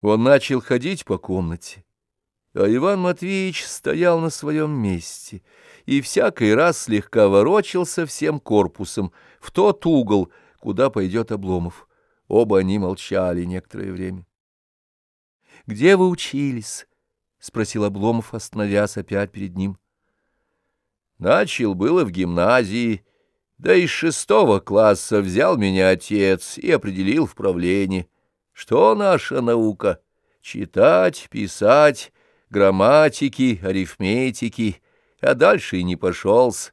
Он начал ходить по комнате, а Иван Матвеевич стоял на своем месте и всякий раз слегка ворочался всем корпусом в тот угол, куда пойдет Обломов. Оба они молчали некоторое время. — Где вы учились? — спросил Обломов, остановясь опять перед ним. — Начал было в гимназии, да из шестого класса взял меня отец и определил в правление. Что наша наука? Читать, писать, грамматики, арифметики, а дальше и не пошелся.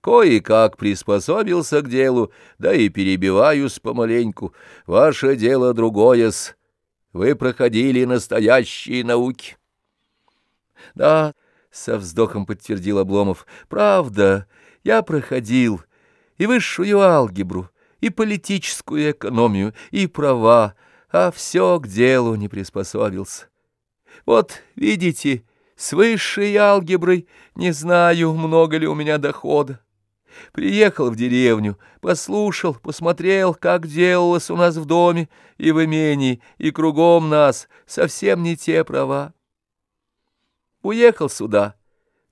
Кое-как приспособился к делу, да и перебиваюсь помаленьку. Ваше дело другое-с. Вы проходили настоящие науки. — Да, — со вздохом подтвердил Обломов, — правда, я проходил и высшую алгебру, и политическую экономию, и права, а все к делу не приспособился. Вот, видите, с высшей алгеброй не знаю, много ли у меня дохода. Приехал в деревню, послушал, посмотрел, как делалось у нас в доме и в имении, и кругом нас, совсем не те права. Уехал сюда,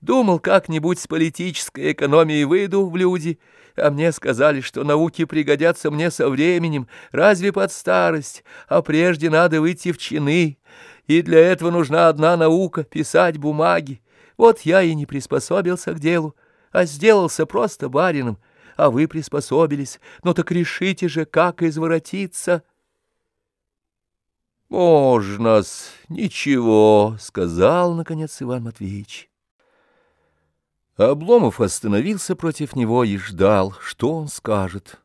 думал, как-нибудь с политической экономией выйду в люди — а мне сказали, что науки пригодятся мне со временем, разве под старость, а прежде надо выйти в чины, и для этого нужна одна наука — писать бумаги. Вот я и не приспособился к делу, а сделался просто барином, а вы приспособились. Ну так решите же, как изворотиться». «Можно-с, ничего», — сказал, наконец, Иван Матвеевич. Обломов остановился против него и ждал, что он скажет.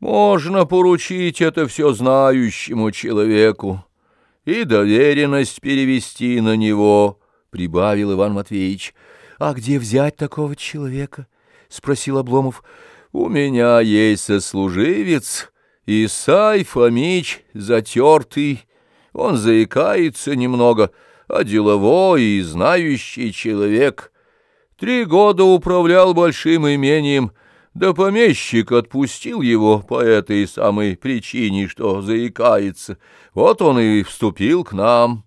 «Можно поручить это все знающему человеку и доверенность перевести на него», — прибавил Иван Матвеевич. «А где взять такого человека?» — спросил Обломов. «У меня есть сослуживец, Исай Фомич, затертый. Он заикается немного, а деловой и знающий человек». Три года управлял большим имением, да помещик отпустил его по этой самой причине, что заикается. Вот он и вступил к нам.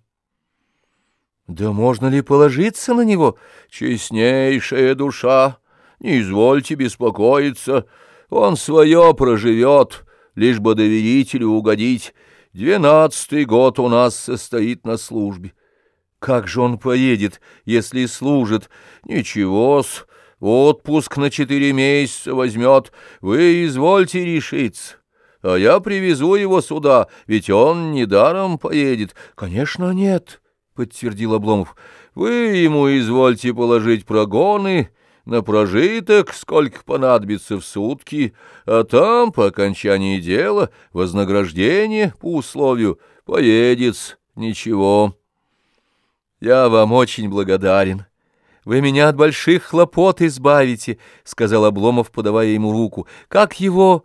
Да можно ли положиться на него? Честнейшая душа, не извольте беспокоиться, он свое проживет, лишь бы доверителю угодить. Двенадцатый год у нас состоит на службе. Как же он поедет, если служит? Ничего-с, отпуск на четыре месяца возьмет. Вы извольте решиться. А я привезу его сюда, ведь он недаром поедет. Конечно, нет, — подтвердил Обломов. Вы ему извольте положить прогоны на прожиток, сколько понадобится в сутки, а там, по окончании дела, вознаграждение по условию поедет, ничего. «Я вам очень благодарен. Вы меня от больших хлопот избавите», — сказал Обломов, подавая ему руку. «Как его...»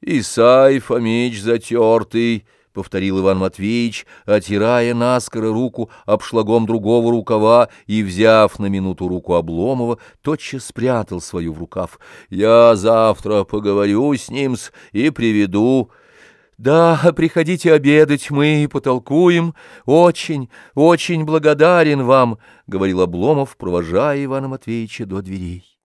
«Исай Фомич затертый», — повторил Иван Матвеевич, отирая наскоро руку обшлагом другого рукава и, взяв на минуту руку Обломова, тотчас спрятал свою в рукав. «Я завтра поговорю с ним и приведу...» «Да, приходите обедать, мы потолкуем. Очень, очень благодарен вам», — говорил Обломов, провожая Ивана Матвеевича до дверей.